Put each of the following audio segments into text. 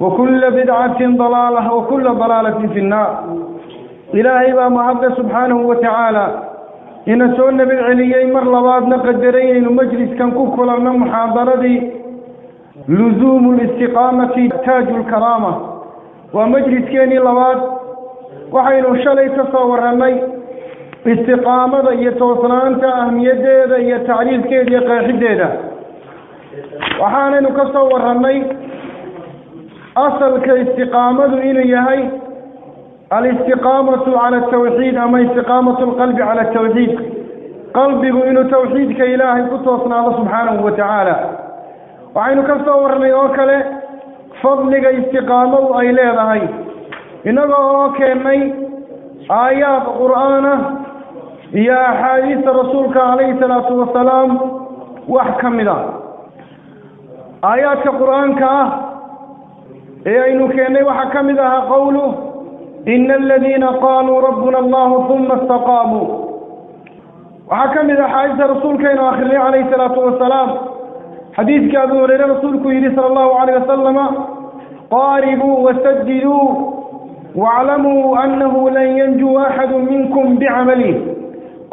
وكل بدعة ضلالة وكل ضلالة في النار. إلهي با مهد سبحانه وتعالى. إن سؤال نبي العليين مر لبادنا قدرين إن مجلس كان كوكولا من محاضرة لزوم الاستقامة تاج الكرامة. ومجلس كان لباد. وحين شلي تصور رمي. استقامة يتوصلان تأهمية يتعريف كيد يقع حدية وحان نكصور رمي. أصل كاستقامة إليها الاستقامة على التوحيد أما استقامة القلب على التوحيد. قلبه إنه توحيد كإلهي فتوصنا الله سبحانه وتعالى. وعين كفتور ليوكله فضلك استقامة إليها إنه أوكي آيات قرآن. يا حديث رسولك عليه الصلاة والسلام. وأحكم ذا آيات قرآنك. آيات ee aynu keennay waxaa ka mid ahaa qowlu ina aladiina qaaluu rabbuna allahu uma istaqaamuu waxaa ka mid ah xaadiista rasuulkaynu akrinay calayhi salaatu wasalaam xadiidka abu hureyre rasuulku yidhi sala allahu calayh wasalama qaaribuu wasajiduu waaclamuu annahu lan yanjuu axadu minkum bicamalih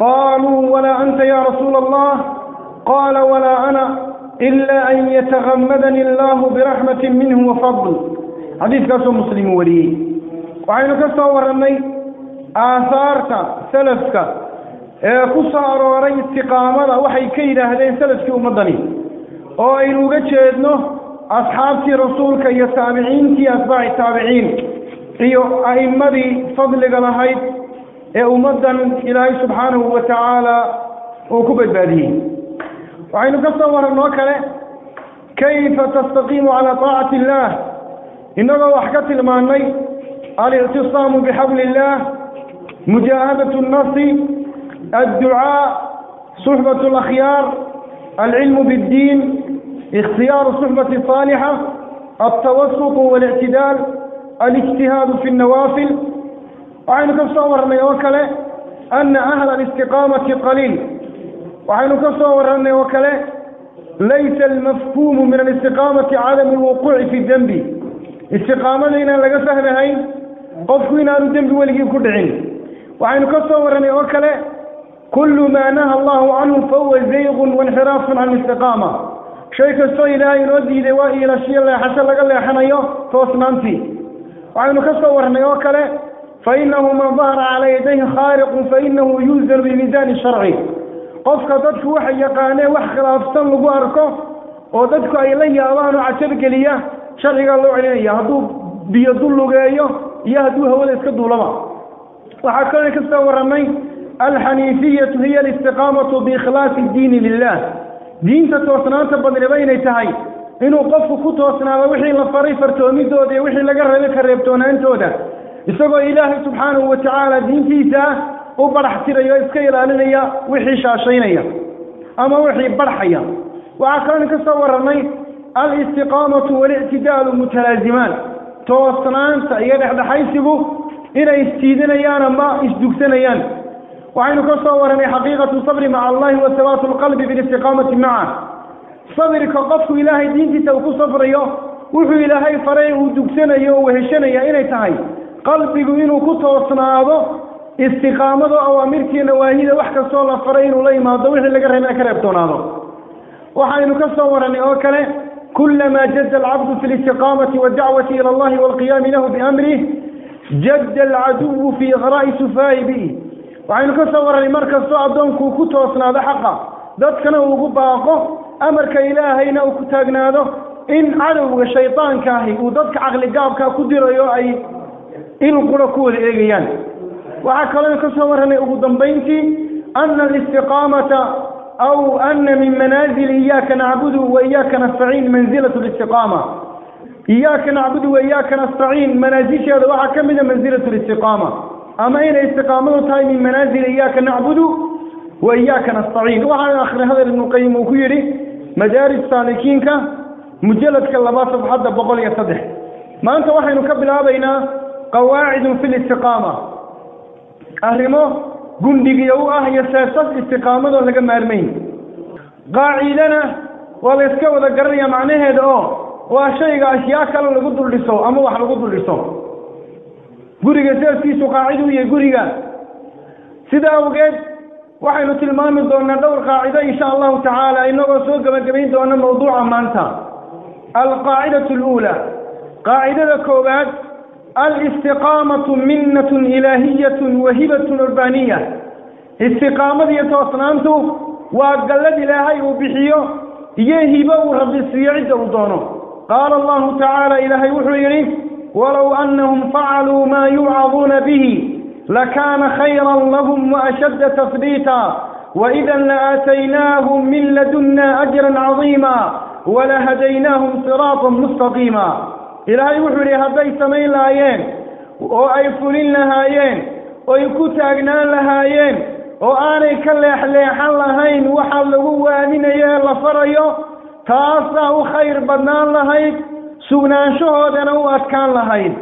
qaaluu walaa anta ya rasuula allah qaala walaa ana ila an yatagamadani allahu biraxmati minhu wafadl xadiidkaasoo muslimu wariyey waxaynu ka soo warannay aahaarta salafka ee ku soo arooray istiqaamada waxay ka yidhaahdeen salafkii ummaddani oo aynu uga jeedno asxaabtii rasuulka iyo taabiciintii atbaaci taabiciin iyo a'immadii fadliga lahayd ee ummaddan ilaahay subxaanahu wa tacaala uu ku badbaadiyey. Waxaynu ka soo waran oo kale kayfa tastaqiimu calaa taacati illaah إنما ن م ا وحكت الماني الاعتصام بحبل الله مجاهدة ج النص الدعاء صحبة الأخيار العلم بالدين اختيار صحبة صالحة التوسط والاعتدال الاجتهاد في النوافل. وعين كفصور أن يوكل أ ن أ ه قليل. وعين كفصور ان يوكل ليس المفهوم من الاستقامة عدم الوقوع في الذنب. Istiqaamada inaan laga fahmahayn qofku inaanu dembi weligii ku dhicin waxaynu ka soo warannay oo kale kullu maa naha allahu canhu fahuwa zayqun wainxiraafun can istiqaama shay kastoo ilaahay inoo diiday waa iilashiyo leexasho laga leexanayo toosnaantii waxaynu ka soo warnay oo kale fainahu man dahara calaa yadayhi khaariqun fainahu yuusanu bimiisaani sharci qofka dadku waxay yaqaaneen wax khilaafsan lagu arko oo dadku ay la yaabaan oo cajabgeliya شرعيه الله عليه يا هدو بيدو لغاية يا هدو هول اسك دولما وحكاني كستورمي الحنيفية هي الاستقامة بإخلاص الدين لله. دين توسنات بدربين ايتهي إنه قف كوتوسنا وخي لا فري فرتوميدود وخي لا ريبي كريبتونا انتودا اسكو اله سبحانه وتعالى دين فيتا وبرح تريو اسك يلالنيا وخي شاشينيا. أما وخي برحيا. وعكاني كستورمي الاستقامة والاعتدال متلازمان. توصلان تأيه لحظة حيثبه إلى استيدنا يانا ما اشدكتنا يانا وعين كصورني حقيقة صبر مع الله وثبات القلب بالاستقامة معه. صبر كقفه إلهي دينك توقف صبر يوه وحو إلهي فريه ودكتنا يوه وهشنا يا إنا تعي قلبك إنو كتوصنا هذا. استقامة أوامرك نواهيد وحكا صلى الله فريه وليه ما دوله لقره من أكرابتون هذا. وحين كصورني أوكله. كلما جد العبد في الاستقامة والدعوة إلى الله والقيام له بأمره جد العدو في إغراء سفاه به وعين كثورة لمركز صعدون كوكوتو أصنع ذا حقا ذات كان هو قباقه أمرك إلهينا وكتاقنا ذا إن عدو الشيطان كاهي. وذاتك عقلي قابك كدر يوعي إن قلقوه إيجيان. وعاك الله كثورة لأغو دنبينتي أن الاستقامة أو أن من منازل إياك نعبد وإياك نستعين منزلة الاستقامة. إياك نعبد وإياك نستعين. منازل هذا واحد كم من منزلة الاستقامة؟ أما إن استقامته هاي من منازل إياك نعبد وإياك نستعين؟ وعلى آخر هذا المقيم وكيري. مدارس كا مجلد كاللباس بحد بقول يصدح ما أنت واحد نكبل هذا قواعد في الاستقامة. أهرمه gundhigiyo u ah iyo seesas istiqaamadoo laga maarmayn qaacidana waa la yska wada garanaya macnaheeda oo waa shayga ashyaa kale lagu dul dhiso ama wax lagu dul dhiso guriga seeskiisu qaacida u yahay guriga. Sida awgeed waxaynu tilmaami doonaa dhowr qaacido insha allahu tacaala inagoo soo gebagabayn doona mawduuca maanta. Alqaacidatu aluula. Qaacidada koowaad الاستقامة منة إلهية وهبة ربانية. ق ا م ة م ن ة إ تو وقلد إ ل ه ي و يهب و رب سيعز و قال الله تعالى إ ل ه ولو أنهم فعلوا ما يوعظون به لكان خيرا لهم وأشد تثبيتا. وإذا لآتيناهم من لدنا أجرا عظيما ولهديناهم صراطا مستقيما. Ilaahay wuxuu yidhi hadday samayn lahaayeen oo ay fulin lahaayeen oy ku taagnaan lahaayeen oo aanay ka leexleexan lahayn waxa lagu waaninayo ee la farayo taasaa u khayr badnaan lahayd sugnaanshahoodana u adkaan lahayd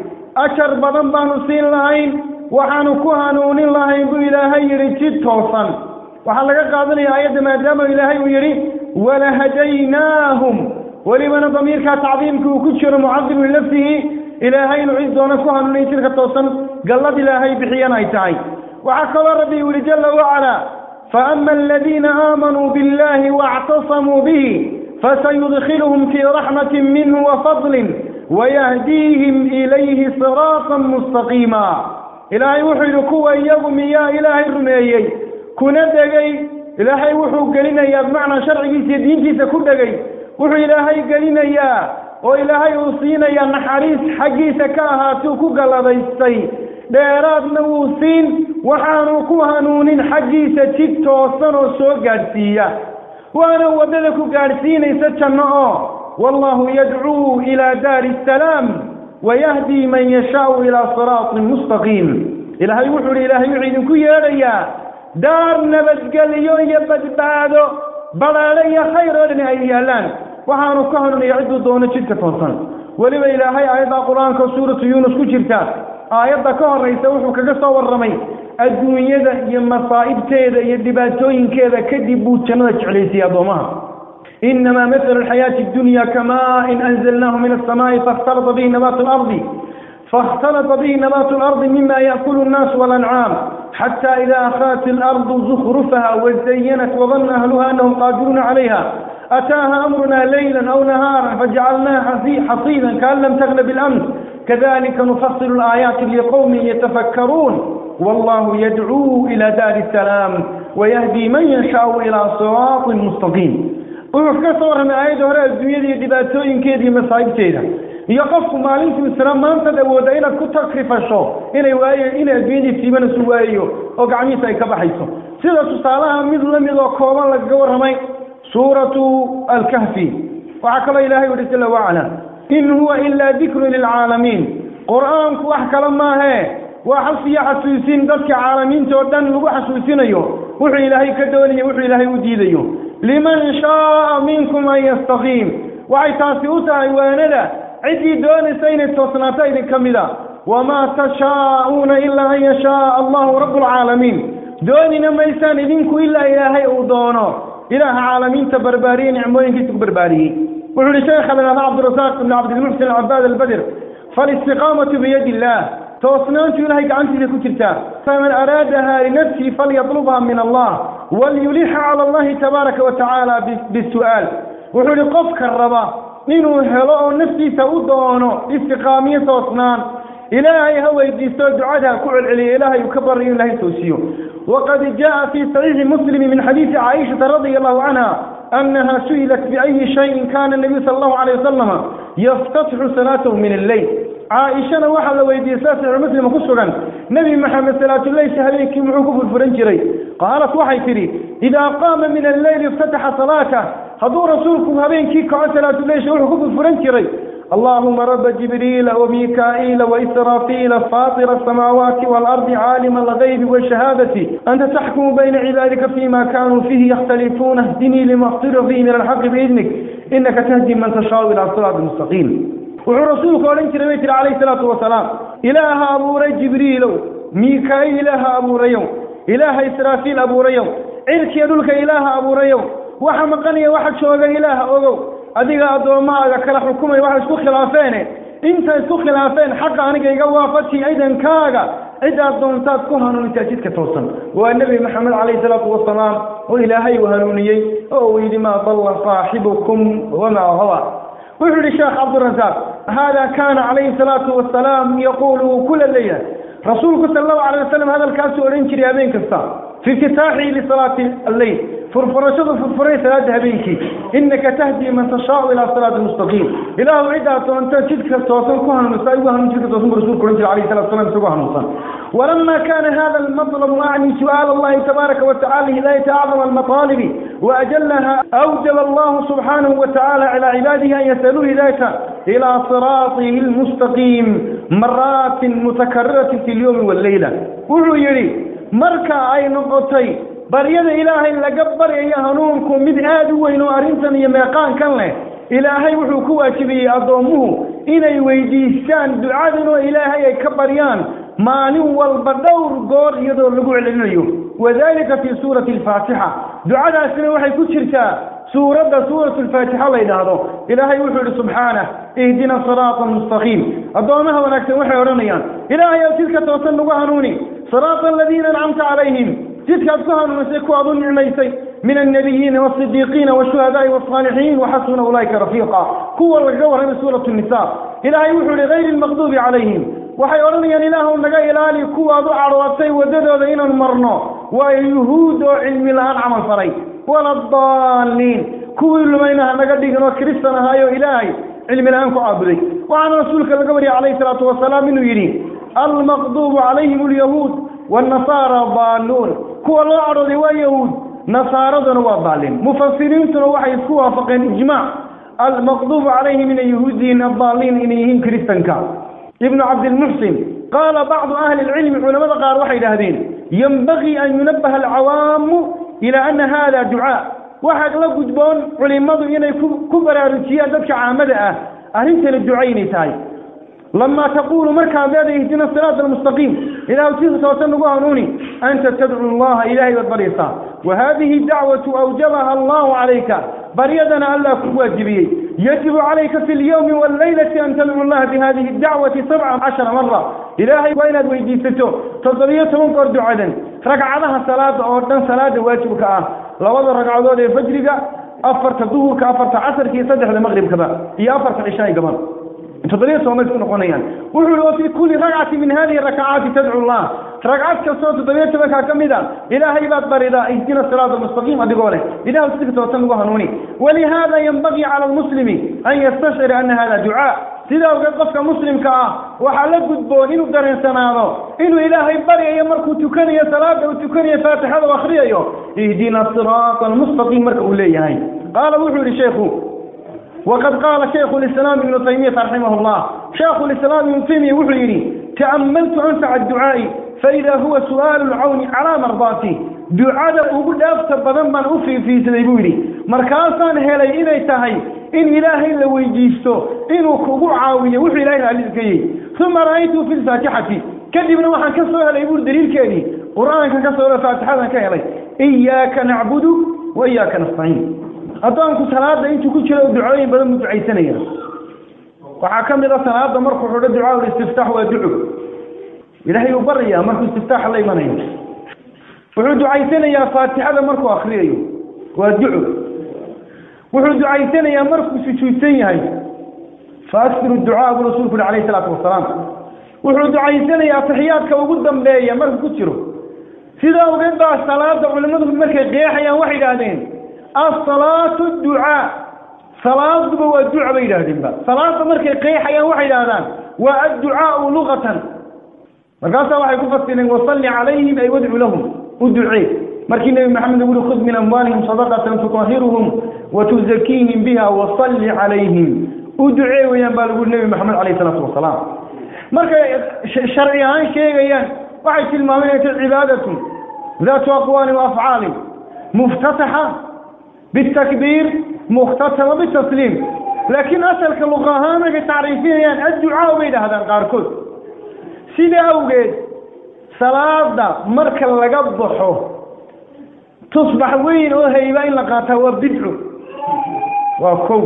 ajar badan baanu siin lahayn waxaanu ku hanuunin lahayn buu ilaahay yidhi jid toosan waxaa laga qaadanaya aayadda maadaama ilaahay uu yidhi walahadaynaahum ولبنا ضمير كتعظيم كوكشر معظم لنفسه إلى هين عز ونفسه من ليس كتوصن قلت إلى هين بحيان أيتعي وعقل ربي ولجل وعلا فأما الذين آمنوا بالله واعتصموا به فسيدخلهم في رحمة منه وفضل ويهديهم إليه صراطا مستقيما إلى يوحد قوة يوم يا إله الرمي كنت إلى يوحد قلنا يا بمعنى شرعي سيدين جيسا كنت wuxuu ilaahay gelinayaa oo ilaahay uu siinayaa naxariis xaggiisa ka ahaatuu ku galladaystay dheeraadna wuu siin waxaanu ku hanuunin xaggiisa jid toosan oo soo gaadhsiiya waana waddada ku gaadhsiinaysa janno oo wallahu yadcuu ilaa daari asalaam yashaau ilaa siraatin mustaqiim ilaahay wuxuu ihi ilaahay wuxuu idinku yeedhayaa daar nabadgelyo iyo badbaado badhaadho iyo khayr oo dhani ay yaallaan waxaanu ka hanuunaya cidduu doono jidka toosan weliba ilaahay aayadda qur-aanka suuratu yuunus ku jirta aayadda ka horaysa wuxuu kaga soo warramay adduunyada iyo masaa'ibteeda iyo dhibaatooyinkeeda kadib buu jannada jeclaysiyey addoomaha inamaa mathalu alxayaati addunya kamaa-in anzalnaahu min alsamaa'i faاkhtalata bihi nabaatu alardi faاkhtalata bihi nabaatu alardi mima yaakulu الnaas walancaam xata ida akhadat alardu zukrufaha wazayanat wadanna ahluha anahum qaadiruuna calayha أتاها أمرنا ليلا أو نهارا فجعلناها حصينا كأن لم تغلب الأمس. كذلك نفصل الآيات لقوم يتفكرون. والله يدعو إلى دار السلام ويهدي من يشاء إ ل ى صراط مستقيم ويقصرهم ايضاً رأزميلي دباتو إنكيدي مصائب تيدا. يقصهم عليه السلام ما انت دوود إلى كتكرف الشو. إلى وآية إلى أزميلي في من سوائيو. وقعميسا يكبحيسو سيدة صالحة مذلما لقوما لقوارهمين سورة الكهف. وعقل إلهي ورد الله وعلا إن هو إلا ذكر للعالمين. قرآن كوحك لما هي؟ وحصي حسوسين دسك عالمين توردان تودن وحسوسين أيوه وحي إلهي كدولي وحي إلهي وديد أيوه لمن شاء منكم أن يستقيم. وعي تاسئوتها يواندا عدي دون سين التوصناتين كمدا وما تشاءون إلا أن يشاء الله رب العالمين. دوننا ميسان إذنكو إلا إلهي أودونه إله عالمين تبرباري نعم وين كيف تبربارين وحول الشيخ الأمام عبد الرزاق بن عبد المحسن العباد البدر. فالاستقامة بيد الله. توصنان تلهيك عنك لكترتا فمن أرادها لنفسه فليطلبها من الله. وليلح على الله تبارك وتعالى بالسؤال. وحول قفك الربا. إنه هلأ نفسي سأدونه استقامية توصنان. إلهي هو يديستو دعاتها كعل علي إلهي يكبر إلهي توسيو وقد جاء في صحيح مسلم من حديث عائشة رضي الله عنها أنها سئلت بأي شيء كان النبي صلى الله عليه وسلم يفتتح صلاته من الليل. عائشة وحل ويديستو صحيح مسلم كسرا. نبي محمد صلاة الله سهليك معقوف الفرنجري. قالت وحي فري إذا قام من الليل افتتح صلاته. هذو رسولكم هذين كيكو عسلات الله شعور حقوق الفرنجري؟ اللهم رب جبريل وميكائيل وإسرافيل فاطر السماوات والأرض عالم الغيب والشهادة. أنت تحكم بين عبادك فيما كانوا فيه يختلفون. اهدني لما اختلف فيه من الحق بإذنك. إنك تهدي من تشاء إلى الصراط المستقيم وعن رسولك ولن كرميت عليه الصلاة والسلام. إله أبو ري جبريل ميكائيل إله أبو ريو إله إسرافيل أبو ريو عرك يدلك إله أبو ريو وحمقني واحد شوق إله أبو. Adiga addoommahaaga kala xukumay waxay isku khilaafeene intay isku khilaafeen xaqa aniga iga waafaji ciidankaaga cidaad doontaad ku hanuunitaa jidka toosan waa nebi maxamed calayhi salaatu wasalaam oo ilaahay uu hanuuniyey oo uu yidhi maa dalla saaxibukum wamaa hawa wuxuu yihi sheekh cabdirasaaq hada kana calayhi salaatu wasalaam yaquulu kula leyla rasuulku sala allahu alay wasalam hadalkaasuu odhan jiray habeen kasta في افتتاحي لصلاة الليل. فرفرشد فرفري ثلاث ذهبينك إنك تهدي من تشاء إلى صلاة المستقيم إله عيدا أنت تشدك التواصل كوهن مستعيبا من تشدك التواصل برسول كورنج عليه الصلاة والسلام سبحان الله ولما كان هذا المظلم أعني سؤال الله تبارك وتعالى لا يتعظم المطالب وأجلها أوجل الله سبحانه وتعالى على عباده أن يسألوا ذاته إلى صراطه المستقيم مرات متكررة في اليوم والليلة. قلوا يريد مركا أي نقطي baryada ilaahay laga baryayo hanuunku mid aad u weyn oo arrintan iyo meeqaan kan leh ilaahay wuxuu ku waajibiyey addoommuhu inay weydiistaan ducadan ilaahay ay ka baryaan maalin walba dhowr goor iyadoo lagu celcelinayo wadalika fii suurati alfaatixa ducadaasina waxay ku jirtaa suuradda suuratu alfaatixa la yidhaahdo ilaahay wuxuu yidhi subxaanah ihdina siraata almustaqiim addoomaha wanaagsan waxay odhanayaan ilaahay ow jidka toosan nagu hanuuni siraata aladiina ancamta calayhim jidkaad ku hanuunisay kuwaad u nicmaysay min annabiyiina waasidiiqiina washuhadaai wasaalixiin waxasuna ulaa'ika rafiiqa kuwa lagaga warramay suuratu nisa ilaahay wuxuu yihi hayri lmaqduubi calayhim waxay odhanayaan ilaahu naga ilaali kuwaad wala daaliin kuwii lumayna ha naga dhigin oo kiristan ahaayo ilaahay cilmi la-aan ku caabuday waxaana rasuulka laga wariyay calayhi salaatu wasalaam inuu yidhi almaqduubu calayhim alyahuud والنصارى ضالون كوا الله عرضي ويهود نصارى وضالين مفسرين waxay isku waafaqeen ijmاع المغضوب عليه من اليهودين الضالين إنيهم كريستنكا ابن عبد المحسن قال بعض أهل العلم علماء قال وحي لهذين ينبغي أن ينبه العوام إلى أن هذا دعاء. واحد لقد بون علماء إنه كبر رجيا ذلك عامدة. أهلين الدعين تاي لما تقول مركا بهذا اهدنا الصراط المستقيم. إذا أتيت توسنقوا هنوني. أنت تدعو الله إلهي والبريصة. وهذه دعوة أوجبها الله عليك. بريدنا ألا كواجبي يجب عليك في اليوم والليلة أن تدعو الله بهذه الدعوة سبع عشر مرة. إلهي وين ويديسته تصرية منكر دعاء ركعتها صلاة أو صلاة واجبك. آه. لوضع ركعتها فجرك. أفرت الظهر كأفرت عصر كي صدح المغرب كذا هي أفرت العشاء كمان. تضرية سومال كنا قنيان وحول في كل ركعة من هذه الركعات تدعو الله ركعات كسوت تضرية بك كمدا إلهي بات بريدا. اهدنا الصراط المستقيم. أدي قوله إله سلك توسن هنوني ولهذا ينبغي على المسلم أن يستشعر أن هذا دعاء. سيدا وقفك مسلم كآه وحلق قدبون إنه درين سنانو إنه إلهي بري. يمركو تكني صلاة وتكني فاتحة وأخرية اهدنا الصراط المستقيم. مركو إليه قال وحول شيخه وقد قال شيخ الإسلام ابن تيمية رحمه الله. شيخ الإسلام ابن تيمية وحيري تأملت أنفع الدعاء فإذا هو سؤال العون على مرضاتي. دعاء أقول أفتر بدن من أفي في سيبوري مركاسان هلي إني تهي. إن إلهي لو يجيستو إنه كبو عاوية وحي إلهي العزيزكي ثم رأيته في الفاتحة. كذبنا وحن كسوها ليبور دليل faatixadan ka helay iyaaka nacbudu wa iyaaka nastaciin addoonku salaada intuu ku jiro ducooyin badan buu ducaysanaya waxaa ka mid a salaada markuu xudho ducaa istiftaax waa duco ilaahay uu baraya markuu istiftaaxa la imanayo wuxuu ducaysanayaa faatixada markuu akriyayo waa duco wuxuu ducaysanayaa markuu sujuudsan yahay faasiru ducaa buu rasuulku yihi alayh salaatu wasalaam wuxuu ducaysanayaa taxiyaadka ugu dambeeya markuu ku jiro sidaa ogeed baa salaada culimmadu markay qeexayaan waxay idhaahdeen asalaatu ducaa salaaduba waa duca bay yidhaahdeenba salaada markay qeexayaan waxay idhahdaan waa adducaau lugatan markaasaa waxay ku fasireen wasalli calayhim ay wadcu lahum u ducee markii nebi maxamed uu yihi khud min amwaalihim sadaqatan tuطahiruhum watuzakiihim biha wasalli calayhim u ducee weeyaan baa lagu yihi nebi maxamed alayh isalaatu wasalaam markay sharci ahaan sheegayaan waxay tilmaameen inay tahay cibaadatun daatu aqwaali waafcaali muftataxa bitakbiir mukhtatama bitasliim laakiin asalka luqa ahaan markay tacriifinayaan adducaa bay dhahdaan qaarkood sidaa awgeed salaada marka laga baxo tusbax weyn oo hayba in la qaataa waa bidco waa kow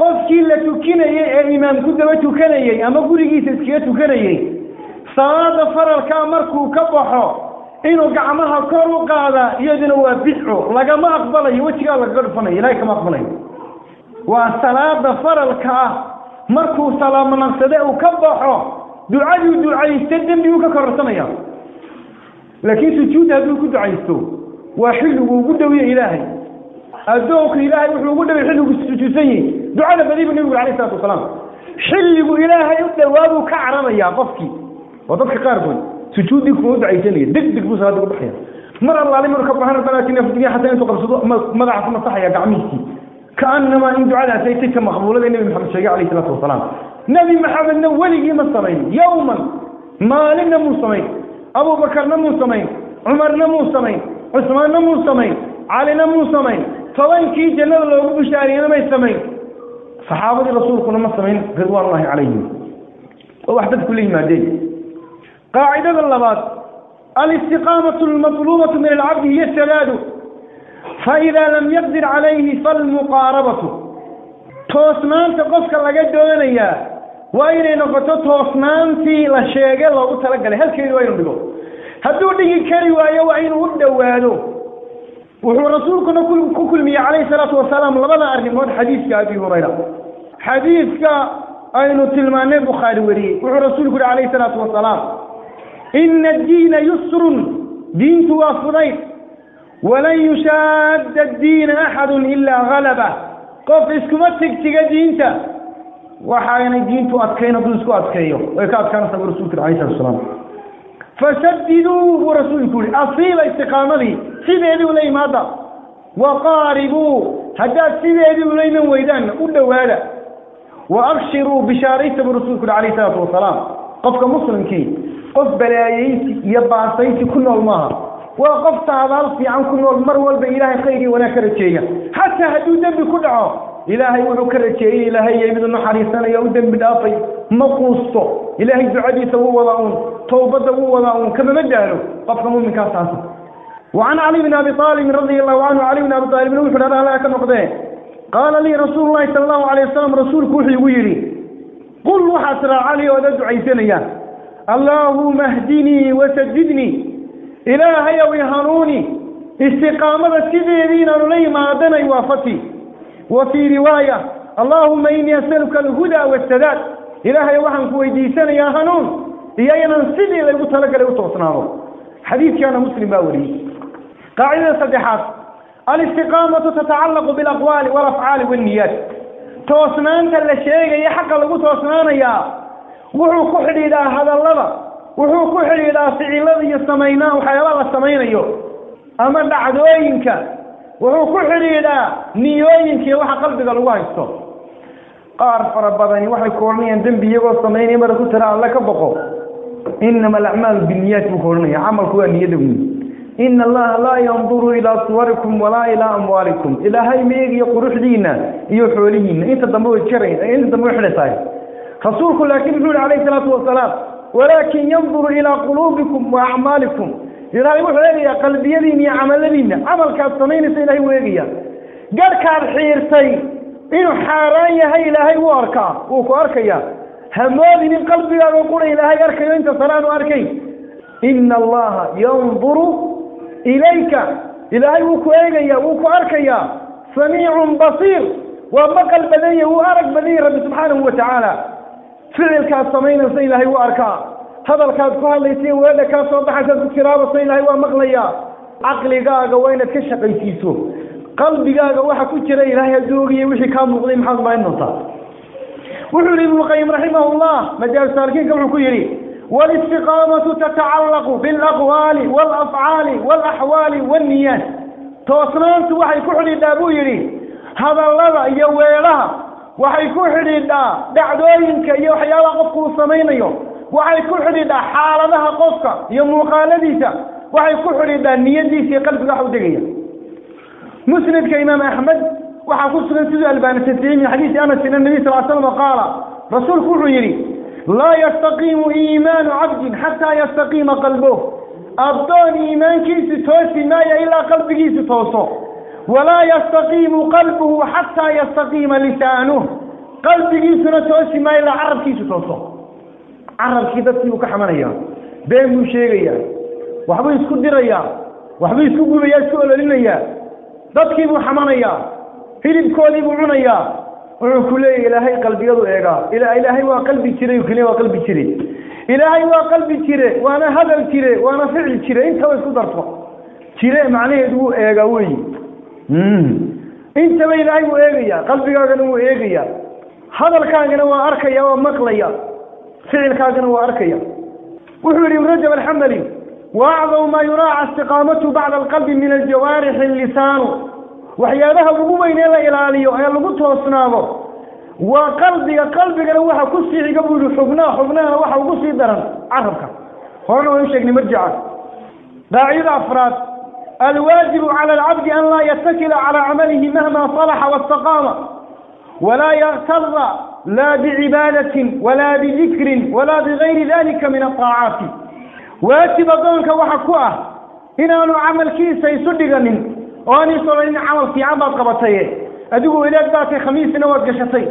qofkii la tukinayey ee imaamku daba tukanayey ama gurigiisa iskaga tukanayey salaada faralkaa markuu ka baxo inuu gacmaha kor u qaadaa iyaduna waa bidco lagama aqbalayo wejigaa lagaga dhufanayo ilahay kama aqbalayo. Waa salaada faralka ah markuu salaamo uu ka baxo ducaduu ducaysta dembi uu ka kororsanaya. Laakiin sujuud hadduu ku ducaysto waa xilligu ugu dhowiye ilaahay. Addoonku ilaahay wuxuu ugu dhaway xilligu sujuudsan yihi alayh isalatu wasalaam xilligu ilaahay u dhawaabuu ka cararayaa qofkii waa dadka qaarkood sujuuddii kuma u ducaysanaya deg deg buu salaada ku baxaya mar allaali maruu ka baxana balaatina fudgiya xataa intuu qabsado madaxa ku masaxaya gacmihiisii kaanamaa in ducadaas ay tika maqbuulada nebi maxamed sheegay alayh isalaatu wasalaam nebi maxamedna weligii ma samayn yowman maalinna muu samayn abubakarna muu samayn cumarna muu samayn cusmaanna muu samayn calina muu samayn tobankii jannada loogu bishaariyena may samayn saxaabadii صحابتي الرسول كنا سمعين رضوان الله عليهم. ووحدت كله ما دي قاعدة اللبات الاستقامة المطلوبة من العبد هي السداد. فإذا لم يقدر عليه فالمقاربة. توسمان تقفك الله قد دون إياه وإن نقطة توسمان في لشيقه الله قلت تلقى لي هل كيدوا وين بقول هدو دي كريوا يو عين ودوا هذا وهو رسولك نقول كل مي عليه الصلاة والسلام. لبدا أرهن هذا حديث يا أبي هريرة. Xadiiska aynu tilmaanay bukhaari wariyey wuxuu rasuulku yihi calayhi salaatu wasalaam ina addiina yusrun diintu waa fudayd walan yushaadda addiina axadun ilaa galaba qof iskuma tigtiga diinta waxaanay diintu adkayn hadduu isku adkeeyo way ka adkaanaysaa buu rasulku yiri alayhi salatu wasalaam fasadiduu buu rasuulku yihi asiiba istiqaamadii sideedii ula imaada waqaaribuu haddaad sideedii ula iman weydaanna u dhowaada وأبشروا بشاريس برسولك عليه الصلاة والسلام. قف مسلم كي. قف بلايس يبع سيس كل المها وقفت على رفي عن كل المر والبإلهي خيري ونكر الشيء حتى هدو دم كل عام. إلهي ونكر الشيء إلهي يمد النحر يسانا يودن بالأطي مقوصة. إلهي بعدي سوى وضعون توبة سوى وضعون كما مدهنه قف مؤمن كاس وعن علي بن أبي طالب رضي الله عنه. علي بن أبي طالب نوح رضا لك مقدين قال لي رسول الله صلى الله عليه وسلم رسول كوحي ويري قل وحسر علي ودد عيسانيا اللهم اهدني وسددني إلهي ويهنوني استقامة سيدين لي ما دني وافتي وفي رواية اللهم إني أسألك الهدى والسداد. إلهي وحن كويديسان يا هنون إيانا سيدي للمتلقى لوتوصناه حديث كان مسلم باوري. قاعدة صدحات. الاستقامة تتعلق بالأقوال والأفعال والنيات. توسنان تلشيغ يحق لغو توسنان يا. وحو كحري إلى هذا اللغة وحو كحري إلى سعي الذي يستمينا وحي الله استمينا يو. أما بعد بعدوينك. وحو كحري إلى نيوينك يوحى قلبك لغوها قال فرب فربضاني وحي كورنيا دنبي يغو استميني مركو ترى لك بقو. إنما الأعمال بالنيات بكورنيا عمل كوا نيدوني إن الله لا ينظر إلى صوركم ولا إلى أموالكم. إلى هاي روح لينا، دينا لينا. إنت دموه الجرين إنت دموه حلسائي رسولكم لكن يقول عليه الصلاة والسلام ولكن ينظر إلى قلوبكم وأعمالكم. إلى هاي محلالي قلبي يليني عمل لينا عمل كالصمين سيلا هاي ويغيا قال كان حير سي إنو حاراني هاي إلى هاي واركا. وكو أركيا همالي من قلبي يقول إلى هاي أركيا إنت صلاة وأركي. إن الله ينظر إليك. إلهي وكو إيغيا وكو أركيا. سميع بصير. وأبقى البنية أرك بنية رب سبحانه وتعالى. فعل كان سمينا سي إلهي وأركا هذا الكاس قال لي تي وين كان صوتها حسب كرابة سي إلهي ومغليا عقلي قاقا وين تكشف انتيسو قلبي قاقا وحكو كرا إلهي الدوغي وشي كان مغليم حظ بأنه صار وحولي ابن القيم رحمه الله مجال سالكين كم حكو يريد والاستقامة تتعلق بالأقوال والأفعال والأحوال والنيات. توصلان توحي كحري دابو يري هذا الله يوي لها وحي كحري دا دعدوين كي يوحي على قفك وصمين يوم وحي كحري دا حال لها قفك يوم مقالديتا وحي كحري دا نيدي في قلب ذا حودقية مسند كإمام أحمد. وحفظ سنسل ألبان ستعيم حديث أمس النبي صلى الله عليه وسلم قال رسول كحري يري. لا يستقيم إيمان عبد حتى يستقيم قلبه. أبدان إيمان كيس توسي ما إلا قلب كيس توسو. ولا يستقيم قلبه حتى يستقيم لسانه. قلب كيس توسي ما إلا عرب كيس توسو. عرب كيس توسي وكحمل أيام بين مشيغيا وحبو يسكو ديريا. وحبو يسكو بيسكو لليا دكي محمانيا هلب كولي بعنيا wuxuu ku leeyahy ilaahay qalbiyadu eegaa ilaahay waa qalbi jire keliya waa qalbi jire ilaahay waa qalbi jire waana hadal jire waana ficil jire intaba isku darto jire macnaheedu wuu eegaa weyi intaba ilaahay wuu eegayaa qalbigaagana wuu eegayaa hadalkaagana waa arkaya waa maqlaya ficilkaagana waa arkaya wuxuu ibn rajab alxambali waacdamu maa yuraaca istiqaamatu bacda alqalbi min aljawaarixi lisaanu waxyaabaha ugu weyn ee la ilaaliyo ee lagu toosnaado waa qalbiga qalbigana waxa ku sii xiga buu yihi xubnaha xubnahana waxa ugu sii daran carabka horena waan u sheegnay marjaca qaacida afraad alwaajibu cala alcabdi an laa yatakila cala camalihi mahma salaxa wastaqaama walaa yaktara laa bicibaadatin walaa bidikrin walaa bigayri dalika min aaacaati waajib addoonka waxa ku ah inaanu camalkiisa isu dhiganin oo aan is odhanin camal fiican baad qabataye adigu wadaad baad tay khamiisina waad gashatay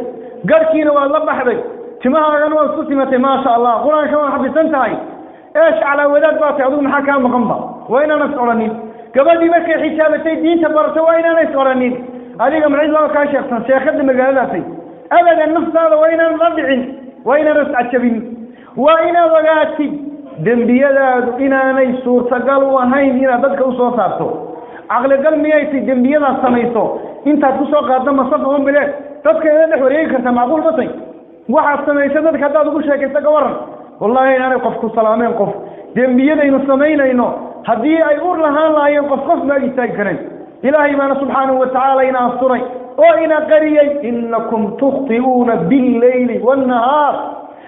garhkiina waad la baxday timahaagana waad isku timatay maasha allah qur-aanka waad xabisan tahay eesh calaa wadaad baad tay adigu maxaa kaa maqanba waa inaan is odhanin gabadhii markay xijaabatay diinta barato waa inaan is odhanin adiga macid laba kaa sheegsan sheekada magaaladaasay abadan naftaada waa inaan la dhicin waa inaan iscajabin waa inaad ogaatid dembiyadaadu inaanay suurtagal u caqligal miyay tay dembiyadaad samayso intaad kusoo qaadda masafa o mileed dadka inaad dhex wareegi kartaa macquul ma tay waxaad samaysa dadka haddaad ugu sheekaysa ka waran wallahi inaanay qof ku salaameen qof dembiyadaynu samaynayno haddii ay ur lahaan lahaayeen qof qof maag istaagi karen ilaahay baana subxaanahu watacaala ina asturay oo ina qariyey inakum tukhti'uuna billeyli wاnnahaar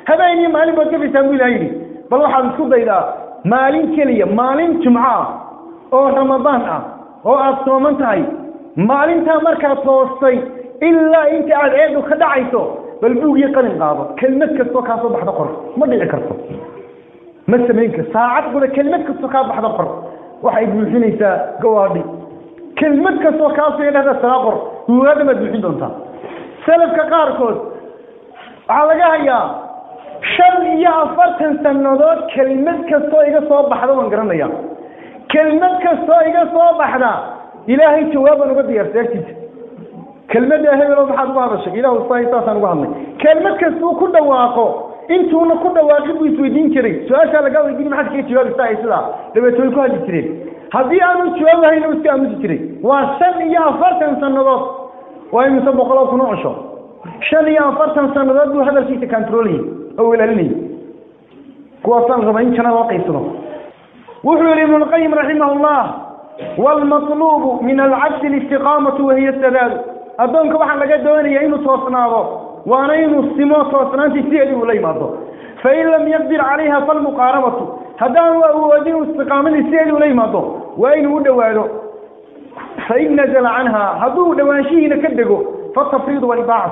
habeen iyo maalin baad gafaysaan bu ilaha yidhi bal waxaad isku daydaa maalin keliya maalin jumco ah oo ramadaan ah oo aad sooman tahay maalintaa markaad toostay ilaa inta aad eedu ka dhacayso bal buugii qalin qaado kelmad kastoo kaa soo baxda qor ma dhici karto ma samayn kar saacad guda kelmad kastoo kaa baxda qor waxay buuxinaysaa gawaadhi kelmad kastoo kaasoo idhahda saa qor buugaada maad buuxin doontaa salafka qaarkood waxaa laga hayaa shan iyo afartan sannadood kelmad kastoo iga soo baxda waan garanaya kelmad kastoo iga soo baxda ilaahay jawaabaan uga diyaarsay agtiisa kelmadda hebelo maxaad uga hadashay ilah sa saasaan uga hadlay kelmad kastuu ku dhawaaqo intuuna ku dhawaaqin buu isweydiin jiray su-aashaa lagaa weydiin maxaad kaga jawaabi saa sidaa dabeeto way ku hadli jireen haddii aanu jawaab lahayn u iska aamusi jiray waa shan iyo afartan sannadood waa imise boqoloo kuna cosho shan iyo afartan sannadood buu hadalkiisa controlayay oo ilaalinayay kuwaasaan raba in jana loo qaybsado وحول ابن القيم رحمه الله. والمطلوب من العبد الاستقامة وهي السداد أبدون كبحا لقد دواني يأينو توصناه وانينو السمو توصنان تسيئة وليما فإن لم يقدر عليها فالمقاربة. هذا هدان وهو ودين استقامة تسيئة وليما وين هو له فإن نزل عنها. هدو دوانشين كدقو فالتفريض والبعث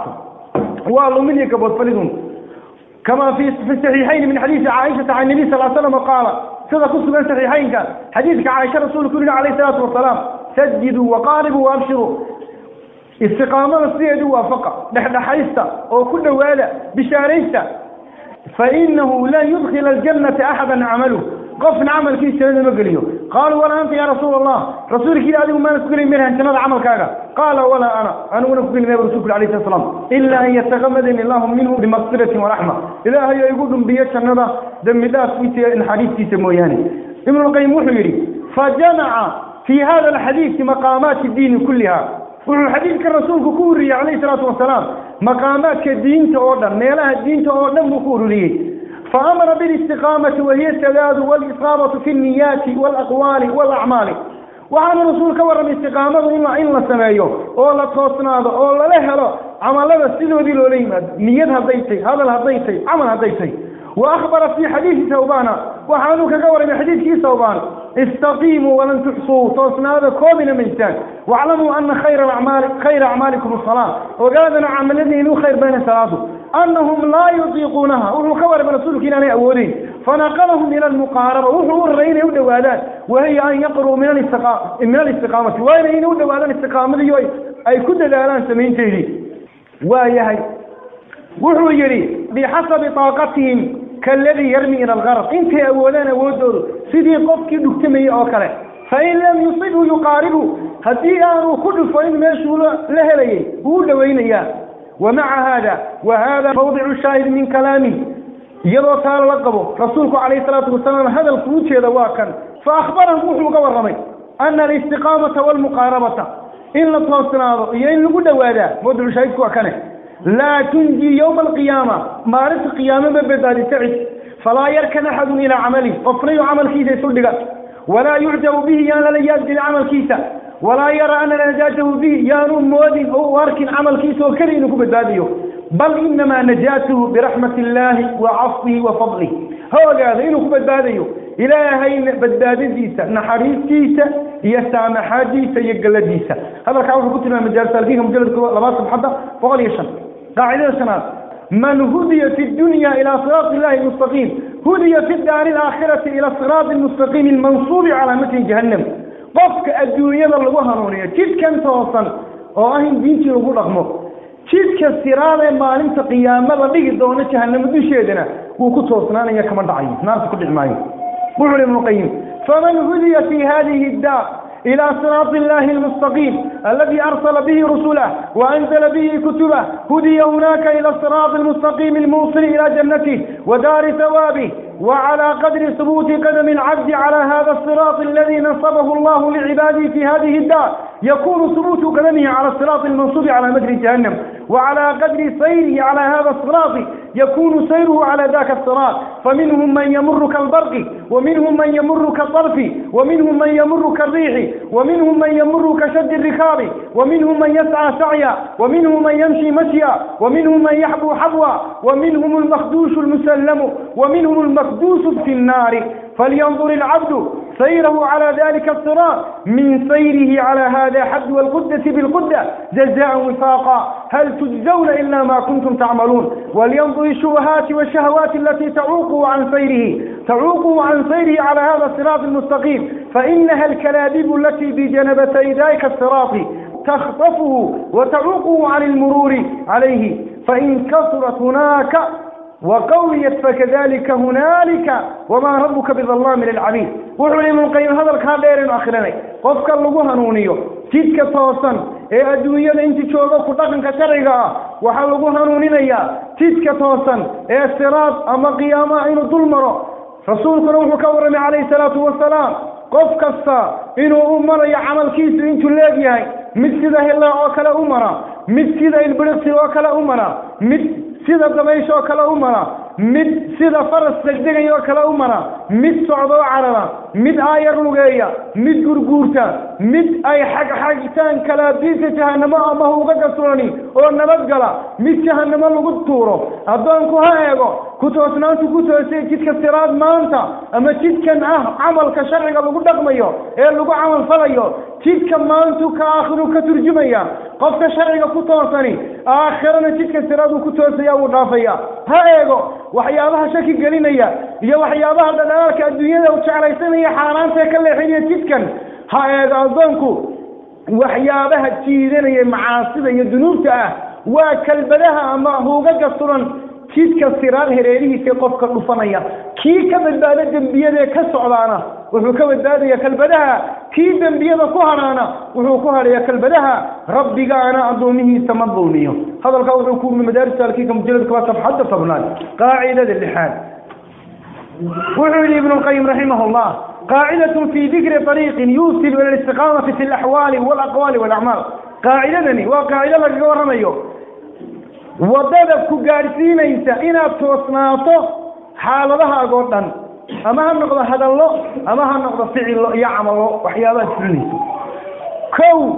وقالوا من يكبر يكبوا كما في في الصحيحين من حديث عائشة عن النبي صلى الله عليه وسلم قال سيدة كسر من سخيحين كان حديثك عائشة رسول كله عليه الصلاة والسلام. سجدوا وقاربوا وأبشروا. استقامة السيد وافقا نحن حيثة وكل والا بشاريثة فإنه لا يدخل الجنة أحدا عمله. قف نعمل كيس سنة مقليه قالوا ولا أنت يا رسول الله. رسولك إلا أدهم ما نفكرين منها. أنت ماذا عمل كذا؟ قال ولا أنا. أنا نفكرين من الله عليه الصلاة والسلام. إلا أن يتغمدني الله منه بمصرة ورحمة. إلا هي يقول بيش النظر دم الله سويته الحديث تسمو يعني. إمن القيم وحيري فجمع في هذا الحديث مقامات الدين كلها. والحديث كالرسول كوري عليه الصلاة والسلام. مقامات الدين تعودا ميلا الدين تعودا مكوري فأمر بالاستقامة وهي السداد والإصابة في النيات والأقوال والأعمال. وعن رسول كبر الاستقامه إن الله سميعه أو لا تصنعه أو لا لا لا اما لا تسلم به الولايه نيتها بيتي هذا الهديتي عمل هديتي. و أ في حديث ثوبانا وعنوك كبر في حديث ثوبان. استقيموا ولن تحصوا. تصنعه من ميتان واعلموا أن خير أ خير أعمالكم الصلاة. م ا وقال أنا عملني إنه خير بين ث أنهم لا يضيقونها. وكوار من رسولك إلى نعوذي فنقلهم إلى المقاربة. وحروا الرئين يودوادان وهي أن يقروا من الاستقامة من الاستقامة. وهي رئين يودوادان استقامة ديوي. أي كد دالان سمين تهدي وهي هاي. وحروا يري بحسب طاقتهم كالذي يرمي إلى الغرب. إنت أولان أودر سيدي قفك دكتمي أوكرة فإن لم يصده يقاربه. هديئا وكل فإن ما لها لي، هو دوين إياه ومع هذا وهذا موضع الشاهد من كلامي. يدو تعالى لقبه. رسولك عليه الصلاة والسلام هذا القوت شيء دواكا فأخبره موحي وقبر رمي. أن الاستقامة والمقاربة. إن الله سبحانه وتعالى يعني يقول له هذا. موضع الشاهد كوكانه لا تنجي يوم القيامة. مارس القيامة ببدا سعيد فلا يركن أحد إلى عمله. وفريه عمل كيسة يسلدك ولا يعجب به يا لا يجد عمل كيسة. Mawdicu shaahidku waa kane laa tunjii yowma alqiyaama maalinta qiyaame ma badbaadisa cid falaa yarkan axadun ilaa camali qofnayu camalkiisa isu dhiga walaa yucjabu bihi yaan lala yaabgelin camalkiisa walaa yara ana najaatahu bihi yaanu moodin oo u arkin camalkiisa oo keli inuu ku badbaadiyo bal inamaa najaatuhu biraxmati illaahi wa cafwihi wa fadlih ha ogaado inuu ku badbaadayo ilaahayna badbaadadiisa naxariistiisa iyo saamaxaadiisa iyo qofka adduunyada lagu hanuuniyo jidkan toosan oo ah in diintii lagu dhaqmo jidka siraadee maalinta qiyaamada dhigi doona jahanamo dusheedana wuu ku toosnaanaya kama dhacayo naarta ku dhici maayo wuxu uhi ibnu qayim faman hudiya fi hadihi daar إلى صراط الله المستقيم الذي أرسل به رسله وأنزل به كتبه هدي هناك إلى الصراط المستقيم الموصل إلى جنته ودار ثوابه وعلى قدر ثبوت قدم العبد على هذا الصراط الذي نصبه الله لعباده في هذه الدار يكون ثبوت قدمه على الصراط المنصوب على مجرى جهنم وعلى قدر سيره على هذا الصراط يكون سيره على ذاك الصراط. فمنهم من يمر كالبرق ومنهم من يمر كالطرف ومنهم من يمر كالريح ومنهم من يمر كشد الركاب ومنهم من يسعى سعيا ومنهم من يمشي مشيا ومنهم من يحبو حبوا ومنهم المخدوش المسلم ومنهم المخدوش في النار فلينظر العبد سيره على ذلك الصراط. من سيره على هذا حد والقدة بالقدة. جزاء وفاقا. هل تجزون إلا ما كنتم تعملون؟ ولينظر الشبهات والشهوات التي تعوقه عن سيره. تعوقه عن سيره على هذا الصراط المستقيم. فإنها الكلابيب التي بجنبتي ذلك الصراط. تخطفه وتعوقه عن المرور عليه. فإن كثرت هناك وقويت فكذلك هنالك وما ربك بظلام للعبيد. وعلم القيم هذا الكهار ديرين أخرين قفك اللقوها نونيو جدك صوصا. اي الدنيا انت شوضا قطاقا كشرقا وحلقوها نونينيا جدك صوصا. اي السراط أما قياما عين ظلمرو. رسول روح كورم عليه الصلاة والسلام. قفك الصا. انو أمر يعمل كيس إنتو الليبيا مثل ذا الله وكلا أمرا. مثل ذا البرسل وكلا أمرا. مثل sida dabaysh oo kale u mara mid sida faras degdegay oo kale u mara mid socdo oo carara mid aayar lugeeya mid gurguurta mid ay xagxagitaan kalaabiisa jahanamo ama huga gasulani oo nabadgala mid jahanamo lagu tuuro addoonku ha eego ku toosnaantu ku toosay jidka siraad maanta ama jidkan ah camalka sharciga lagu dhaqmayo ee lagu camal falayo jidka maantu ka aakhiru ka turjumaya qofka sharciga ku toosani aakhirana jidka siraad uu ku toosaya wuu dhaafaya ha eego waxyaabaha shaki gelinaya iyo waxyaabaha dhadhalaalka adduunyada u jeclaysanaya ليحيني حرامتي كل ليحيني جدكن هذا أظنكو وحيابها تيدين هي معاصي هي ذنوب تاع وكلبها ما هو قصرا كيف كسرار هريري في قف قفنايا كيف كبد بعد الدنبية ذا كسعلانا وهو كبد بعد يا كلبها كيف الدنبية ذا وهو كهر يا كلبها ربي جانا أظنه تمضوني هذا القول يكون من مدارس الكيكم جلد كبار صفحة طبنا قاعدة للحال. وعلي ابن القيم رحمه الله. قاعدة في ذكر طريق يوصل إلى الاستقامة في الأحوال والأقوال والأعمال. قاعدة ني وقاعدة لك قورنا يو وضادت كجارسين إنت إنا توصناتو حال لها قوتن أما هم نقضى هذا الله أما هم نقضى فعل الله يعمل الله وحيابا تسلني كو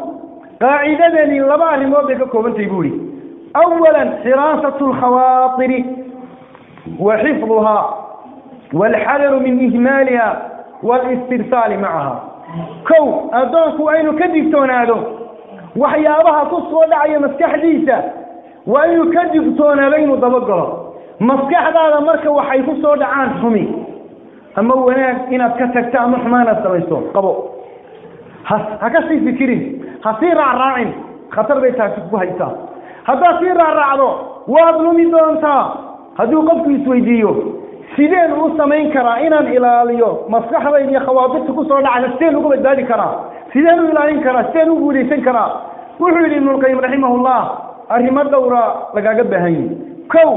قاعدة ني لبعض موضيك كومن تيبوري أولا حراسة الخواطر وحفظها والحذر من إهمالها. والاسترسال معها. كو أدونك أين كذب تونادو وحيابها قصوى دعي مسكح ديسة. وأين كذب تونالين ضبقر مسكح هذا مركب وحي قصوى دعان حمي. أما هو هناك إن أتكتكتا محمانا سميسون قبو. هكذا فكرين هصير على الراعين خطر بيتا شكو هيتا. هذا صير على الراعضو وأظلمي دونتا هذو قبكي سويديو sideen u samayn karaa inaan ilaaliyo maskaxdayda iyo khawaatirta kusoo dhacaysa sideen uga badbaadi karaa sideen u ilaalin karaa sideen u guulaysan karaa wuxuu yidhi ibnulqayim raximahullah arrimo dhowra lagaaga baahan yihi kow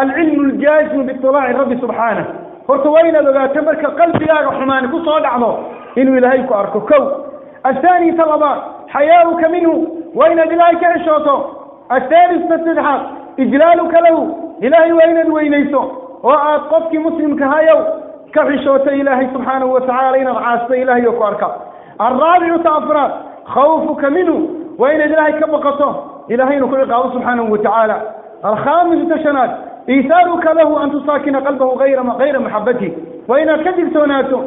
alcilmu ljaazimu biiطilaaci rabbi subxaanah horta waa inaad ogaato marka qalbigaaga xumaani ku soo dhacdo inuu ilaahay ku arko kow athaani ta labaad xayaauka minhu waa inaad ilaahay ka xishooto athaalis ta saddexaad ijlaaluka lahu ilaahay waa inaad weynayso oo aad qofkii muslimka hayow ka xishooto ilaahay subxaanahu watacaala inaad caasto ilaahay oo ku arka alraabicu ta afraad khawfuka minhu waa inaad ilaahay ka baqato ilahay inuu ku ciqaabo subxaanahu watacaala alkhaamisu ta shanaad iisaaruka lahu an tusaakina qalbahu ayra kayra maxabati waa inaad ka digtoonaato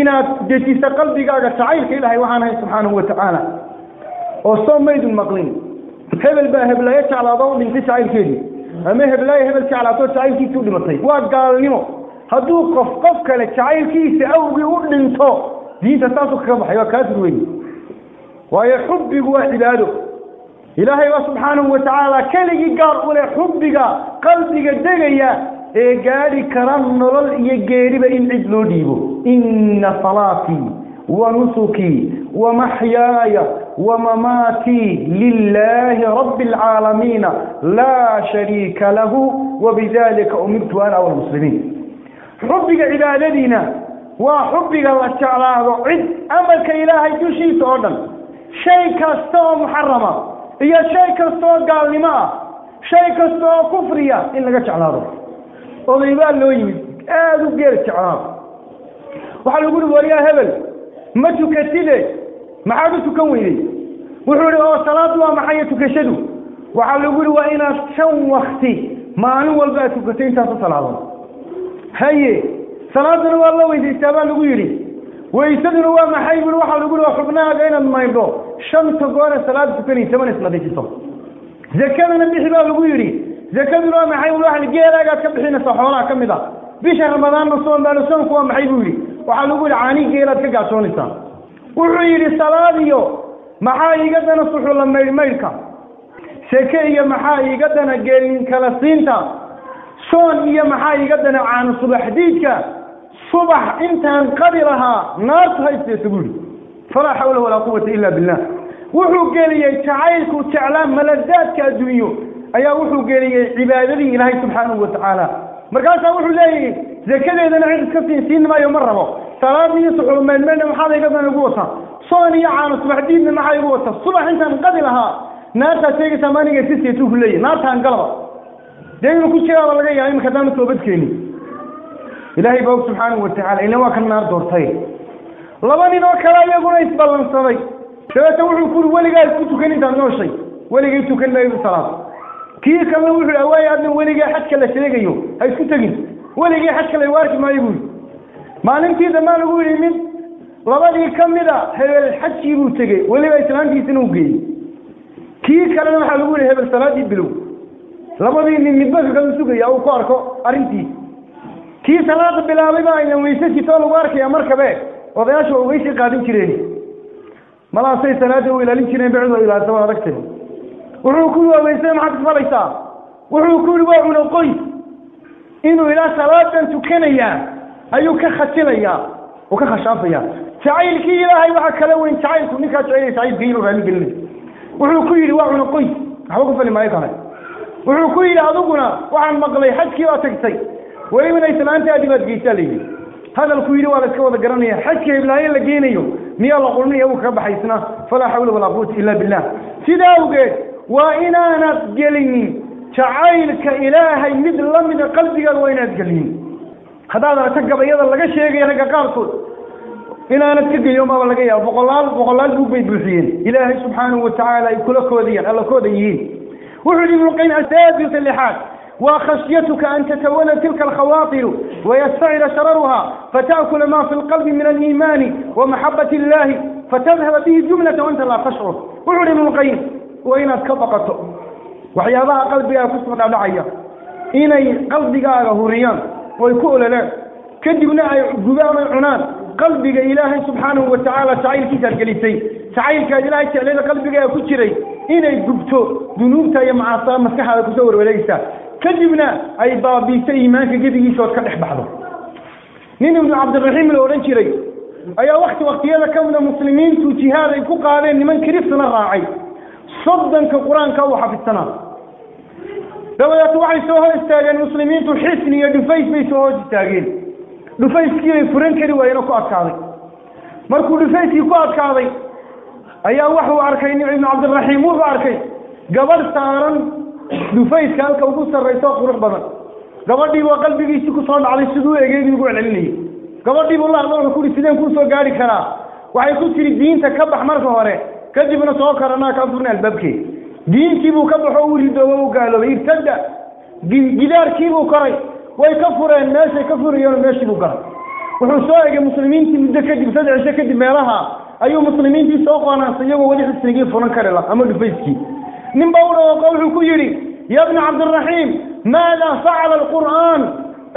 inaad dejiso qalbigaaga jacaylka ilahay waxaan ahay subxaanahu watacaala baa ama heblaayo hebel jeclaato jacaylkiisa u dhimatay waa gaalnimo hadduu qof qof kale jacaylkiisa awgii u dhinto diinta saasuu kaga baxay waa kaafir weyn waayo xubbigu waa cibaado ilaahay waa subxaanahu watacaala keligii gaar u leh xubbiga qalbiga degaya ee gaadhi kara nolol iyo geeriba in cid loo dhiibo inna salaatii ونسكي ومحياي ومماتي لله رب العالمين لا شريك له وبذلك أمرت أنا والمسلمين. ربك إلى لدينا وحبك وشعلا وعد أمرك إلهي تشيط أردن شيء كاستوى محرمة. يا شيء كاستوى قال لما شيء كاستوى كفرية. إنك شعلا رب وضيبان لو يمي آذو آه، غير وحلو قلوا يا هبل. ما تكتله ما عاد تكوني وحولي أو صلاة وما حي تكشده وحولي أقول وإن شو وقتي ما نوال بقى تكتين تاسو صلاة هاي صلاة والله وإذا استعبال أقولي وإذا دلوا ما حي بلو حولي أقول وحبنا أقين ما يبدو شمس قوانا صلاة تكني ثمان صلاة تصم زكاة نبيح بقى أقولي زكاة دلوا ما حي بلو حولي قيلا قد كبحين صحوالا كمدا بيش رمضان نصوم بقى نصوم قوان ما حي بقولي maxay buu yidhi caanii geelaad ka gaajoonaysaa wuxuu yidhi salaadiyo maxaa iiga dana suxula maydh maydhka seke iyo maxaa iiga dana geelin kala siinta soon iyo maxaa iiga dana caano subax diidka subax intaan qadi lahaa naartu haysteesa buu yidhi falaa xawla walaa quwata ila billah wuxuu geliyey jacaylku jeclaa maladaadka adduunyo ayaa wuxuu geliyey cibaadadii ilaahay subxaanahu watacaala markaasaa wuxuu leeyahy zakadeedana cid iska siin siin maayo ma rabo wata soon iyo caano subax diidna maxaa igu wata subax intaan qadi lahaa naartaad sheegaysaa maaniga siseetuu ku leeyahy naartaan galaba dee inuu ku jiraaba laga yaaba imika haddaanu toobadkeeni ilaahay baa og subxaanahu watacaala ila waa kan naar doortay laba nin oo kale iyaguna isballansaday dabeetna wuxuu ku uri weligaa isku tukan intaad nooshay weligay tukan maayo salaad kii kalena wuxuu yidhi waayo adna weligee xajka la sheegayo ha isku tegin weligii xajka la waarki maayo buu yidhi maalintii dambaa lagu yidhi mid labadii ka mid a hebel xajkii buu tegey weliba islaantiisina uu geeyey. Kii kalena waxaa lagu yidhi hebel salaadii bilow. Labadii nin midba kakala sugaya uu ku arko arrintiisa. Kii salaada bilaabay baa aynan weyse sitoo lagu arkaya markabe odayaashu waa weysi qaadin jireen. Malaasay salaada u ilaalin jireen bacdu ilaalisa waa adagtay wuxuu ku yihi waa weyse maxaad isfalaysaa wuxuu ku yihi waa cuno qoys inuu ilaa salaadan tukanayaa ayuu ka khasilayaa uu ka khashaafaya jacaylkii ilaahay waxaa kala weyn jacaylku ninkaa jecelaya jacaylka inuu raali gelinay wuxuu ku yidhi waa cuno qoys waxba ku fali maayo kale wuxuu ku yidhi adiguna waxaan maqlay xajkii baa tagtay welibana islaantaadii baad geysaa la yidhi hadalku yidhi waa la iska wada garanaya xajka heblaayo la geenayo miyaa la qulnaya uu kaga baxaysna falaa xawla walaa quwata illa billah sidaa awgeed waa inaanad gelinin jacaylka ilaahay mid lamida qalbigaada waa inaad gelinin haddaad aragto gabayada laga sheegaya ragga qaarkood inaanad ka geyo maaba laga yaabo boqolaal boqolaal buug bay buuxiyeen ilaahay subxaanahu watacaala ay kula koodayaan alla kooda yihiin wuxuu yihi ibnuqaym asaadisa lixaad وخشيتك أن تتولد تلك الخواطر ويستعر شررها فتأكل ما في القلب من الإيمان ومحبة الله فتذهب به جملة وأنت لا تشعر وعلم ابن القيم وإن أتكبقته وحيابها قلبها كسر دعية إني قلبك هوريان ويكون له كدبنا قبام العنان قلبك إلهي سبحانه وتعالى تعيل كيسر قليسي تعيل كإلهي تعليل قلبك كتري إني قبتو ذنوبتا يا معاصا مسكحة كسور وليسا kadibna ay baabiisay iimaanka gebigiisa ood ka dhex baxdo nin ibnu cabdiraxiim la odhan jiray ayaa wakti waktiyada ka mida muslimiintu jihaad ay ku qaadeen niman kiristana raacay soddonka qur-aanka uu xafidsanaa waxay soo hor istaageen muslimiintu xisni iyo dhufays bay soo hor istaageen dhufayskii bay furan kari waayeen oo ku adkaaday markuu dhufayskii ku adkaaday ayaa wuxuu arkay ibnu cabdiraxiim wuxuu arkay gabadh saaran dhufayska halka ugu sarrayso qurux badan gabadhii baa qalbigiisii ku soo dhacday siduu egeedii ugu celcelinayay gabadhii buu la hadla wuxuu kuhi sideen kuu soo gaari karaa waxay ku tiri diinta ka bax marka hore kadibna soo karanaa kaa furna albaabkee diintii buu ka baxo u ridooba u gaaloobay irtada gidaarkii buu koray way ka fureen meeshay ka furayeen meeshii buu galay wuxuu soo egay muslimiintii muddo kadib saddex cisho kadib meelaha ayuu muslimiintii soo qoonaasay iyagoo weli xisnigii furan kari la ama dhufayskii nin baa u dhawaaqo wuxuu ku yidhi ya bna cabdiraxiim maada facala alqur'aan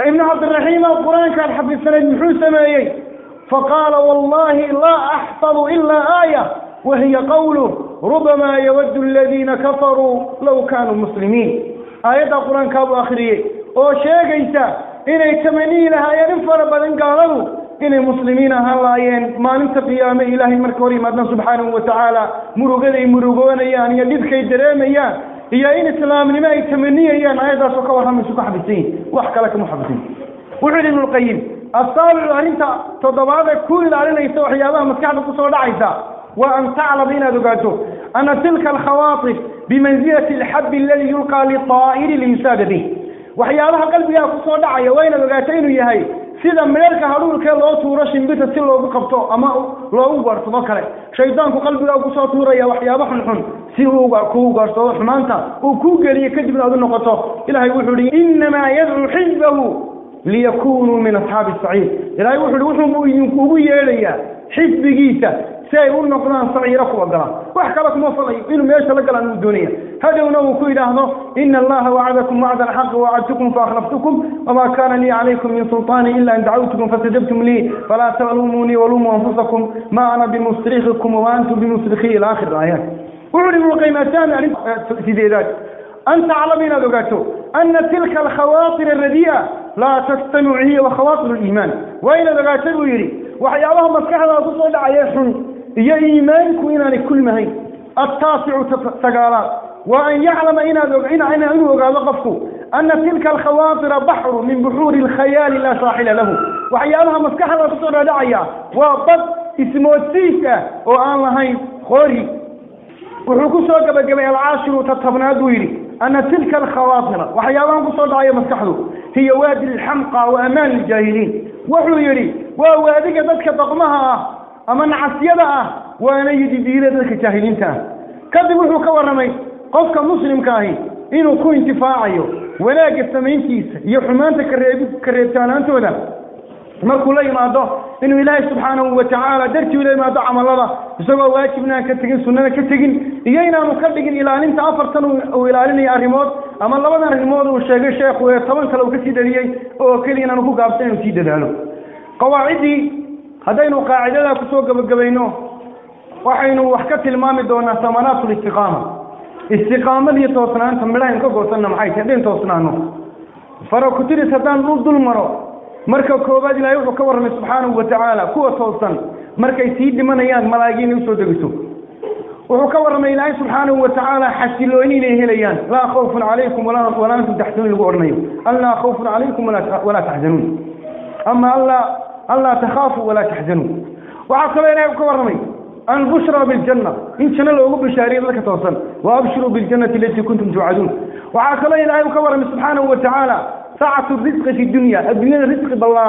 ibna cabdiraxiim oo qur-aankaad xafidsanayd muxuu sameeyey faqaala wallahi laa axfadu ilaa aaya وهي قوله ربما يود الذين كفروا لو كانوا مسلمين. آيات القرآن كابو أخرية. أو شيء جيسا إن يتمني لها ينفر بلن قالوا. إن المسلمين هلا ين. ما ننسى قيام إلهي مركوري مدن سبحانه وتعالى. مرغلي مرغونا يعني يدد كي درام يان. يا إن السلام لما يتمني يان. آيات سوك ورحمة سوك حبسين وحكى لك محبسين وعلي ابن القيم. الصالح الأنين تضبع ذلك كل الأنين يستوحي الله الله مسكعة بقصة ودعيسة وأن تعلم هنا دقاته أن تلك الخواطف بمنزلة الحب الذي يلقى للطائر الإنسان به. وحيا الله قلب يا فصو دعي وين دقاتين يا هاي؟ سيدا ملك هارون كي لو تورش بيت سيل لو قبطو أما لو غرت ما كره شيطان كو قلب يا قصو تورا يا وحيا بحن حن. سيل لو كو غرتو حمانتا. أو كو غلي كدب لو نقطو. إلى هي وحوري إنما يذر حزبه ليكونوا من أصحاب السعير. إلى هي وحوري وحو مو ين كو حزب جيتا سي اول نقران صغير اخو قال واحكى لك موصل إنه ميش لك قال الدنيا. هذا انه كيد إن الله وعدكم وعد الحق وعدتكم فأخلفتكم وما كان لي عليكم من سلطان إلا إن دعوتكم فاستجبتم لي. فلا تلوموني ولوموا أنفسكم ما أنا بمصرخكم وأنتم بمصرخي إلى آخر الايات اعلنوا القيمتان يعني في ذلك أنت علمنا دوغاتو أن تلك الخواطر الرديئة لا تستمع هي وخواطر الإيمان. وين دوغاتو يري؟ وحيا الله مسكها لا تصل على يسن يا إيمانك وإن على كل هي. التاسع تقارات. وأن يعلم إن أدعين عين عينه وقال قفه أن تلك الخواطر بحر من بحور الخيال لا ساحل له. وحيالها مسكحة لا تصعر دعيا وقد اسمه السيسة وآن لهين خوري. وحكو سوك بقبئ العاشر تطبنا دويري. أن تلك الخواطر. وحيالها مسكحة دعيا مسكحة هي وادي الحمقى وأمان الجاهلين. وحلو يري. وهو هذه قدتك تقمها ah ah ah kadib wuxuu ka warramay qofka muslimka ahi inuu ku intifaacayo wanaagga samayntiisa iyo xumaanta kareeb kareebtaanaantooda markuu la yimaado inuu ilaahay subxaanahu watacaala dartii ula yimaado camalada isagoo waajibna aan ka tegin sunnana ka tegin iyo inaanu ka dhigin ilaalinta afartan uu ilaalinayo arrimood ama labadan arrimood uu sheegay sheekhu ee toban kale uu ka sii dhaliyey oo keliya inaanu ku gaabsan inuu sii dadaalo qawaaciddii haddaynu qaacidadaa kusoo gebagabayno waxaynu wax ka tilmaami doonaa samanaat listiqaama istiqaamada iyo toosnaanta midhahaynu ka goosanna maxay tahay haddayn toosnaano farakutiris haddaan dhul dul maro marka koowaad ilahay wuxuu ka warramay subxaanahu watacaala kuwa toosan markay sii dhimanayaan malaa'igiin inay usoo degiso wuxuu ka warramay ilaahay subxaanahu watacaala xasilooni inay helayaan laa khawfun calaykum walaa antum taxzanuun lagu odhanayo allaa khawfun calaykum walaa taxzanuun ama allaa walaa taxzanuun waxaa kaloo ilahay ka warramay البشرى بالجنة. إن شاء الله لو بشاري لك توصل. وأبشروا بالجنة التي كنتم توعدون. وعاكلا إلهي وكبر سبحانه وتعالى ساعة الرزق في الدنيا الدنيا الرزق بالله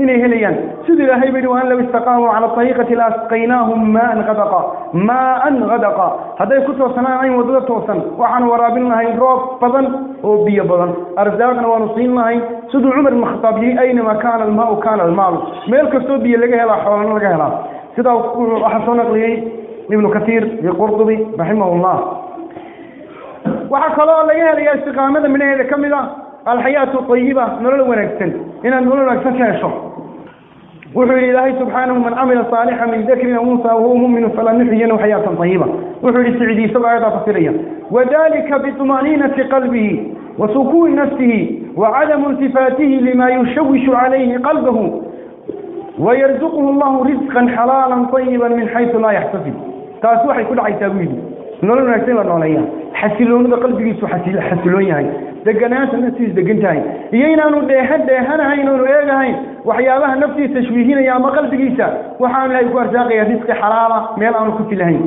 إنه هليان. سيد إلهي بني وأن لو استقاموا على الطريقة لأسقيناهم ماء غدقا. ماء غدقا. هذا كنت وصنع عين وضلت وصن وعن ورابنا هاي روب بضن وبي بضن. أرزاقنا ونصينا هاي سيد عمر المخطاب أينما كان الماء كان المال. ميلك السوبية لقاها لا حولنا لقاها sida waxaa soo naqliyey ibnu kaiir iyo qurdubi raximah llah waxaa kaloo laga helaya istiqaamada midhaheeda ka mid الحياة الطيبة نولو ونكسن إن نولو ونكسن كيشو وحول الله سبحانه من عمل صالحا من ذكر موسى وهو مؤمن فلا نحيينه حياة طيبة. وحول سعيد سبع ايات وذلك بطمأنينة قلبه وسكون نفسه وعدم التفاته لما يشوش عليه قلبه. ويرزقه الله رزقا حلالا طيبا من حيث لا يحتسب. تاسوح كل عيتابيدي nolol wanaagsan la nooleeya xasiloonida qalbigiisu xasiloon yahay deganaanta naftiisu degan tahay iyo inaanu dheehan dheehanahayn oonu eegahayn waxyaabaha naftiisa tashwiihinaya ama qalbigiisa waxaanu ilahay ku arsaaqaya risqi xalaala meel aanu ku filahayn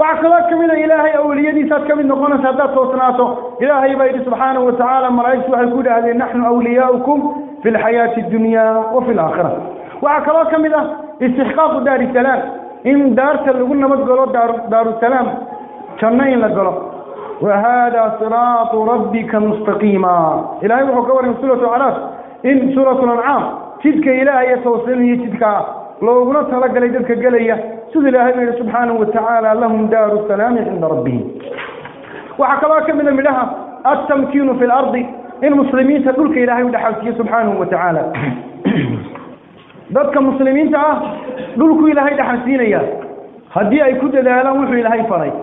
waxaa kaloo ka mid a ilaahay awliyadiisaad ka mid noqonaysa haddaad toosnaato ilaahay baa yidhi subxaanahu watacaala malaa'igtu waxay ku dhahdeen naxnu awliyaaukum fi lxayaati addunya wa fi laakhira waxaa kaloo ka mid ah istixqaaqu daari salaam in daarta lagu nabad galo daarusalaam جنين لغلو وهذا صراط ربك مستقيما. إلى يروح كو ورن سورة العرف إن سورة الأنعام تلك اله يتوصل هي تلك لوغنا تلا غلي تلك غليا سد الله سبحانه وتعالى لهم دار السلام عند ربهم. وحكواك من منها التمكين في الأرض. المسلمين تلك اله يدحاسيه سبحانه وتعالى. ذلك المسلمين تلك اله يدحاسينيا هدي أي كتلة كدلاله وحي إلهي فريق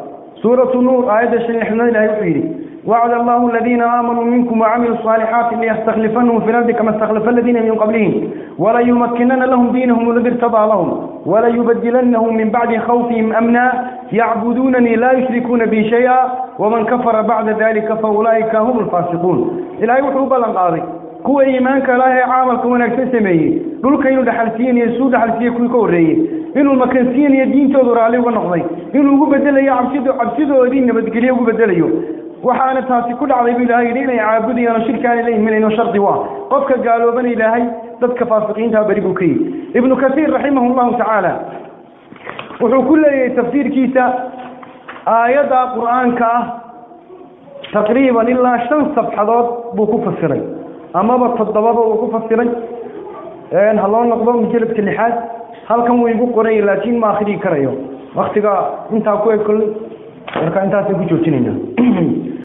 سورة النور آية الشيحنا لا يحيري وعلى الله الذين آمنوا منكم وعملوا الصالحات ليستخلفنهم في الأرض كما استخلف الذين من قبلهم. ولا لهم دينهم الذي ارتضى لهم. وليبدلنهم من بعد خوفهم أمنا. يعبدونني لا يشركون بي شيئا. ومن كفر بعد ذلك فأولئك هم الفاسقون. إلى يوحوا بلن كو إيمان كلاه عامل كون أكثر سمعي بل كينو دحلتين يسوع دحلتين كل كوري إنه المكنسين يدين تدور عليه ونقضي إنه هو بدل يا عبشيد عبشيد ودين بدكلي هو بدل يو وحانا تاسي كل عظيم إلى هاي لين يعبد يا نشيل كان إليه من إنه شرط وا قفك قالوا بني إلى هاي ضد كفاسقين تها بريبوكي ابن كثير رحمه الله تعالى وحو كل تفسير كيسا آيات القرآن كا تقريبا إلا شن صفحات بوكو فسرين amaba toddobaba uu ku fasiray ha loo noqdo mujaladka lixaad halkan wuu igu qoray laakiin ma akrii karayo waktiga intaa ku eg kolley marka intaasay ku joojinayna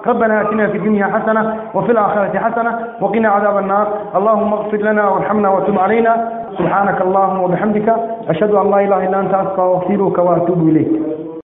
ربنا اتنا في الدنيا حسنه وفي الاخره حسنه وقنا عذاب النار اللهم اغفر لنا وارحمنا وتب علينا سبحانك اللهم وبحمدك اشهد ان لا اله الا انت استغفرك واتوب اليك